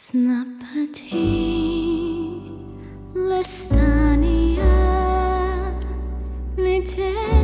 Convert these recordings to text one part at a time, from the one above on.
Znapati lestania Nidzie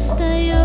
Ach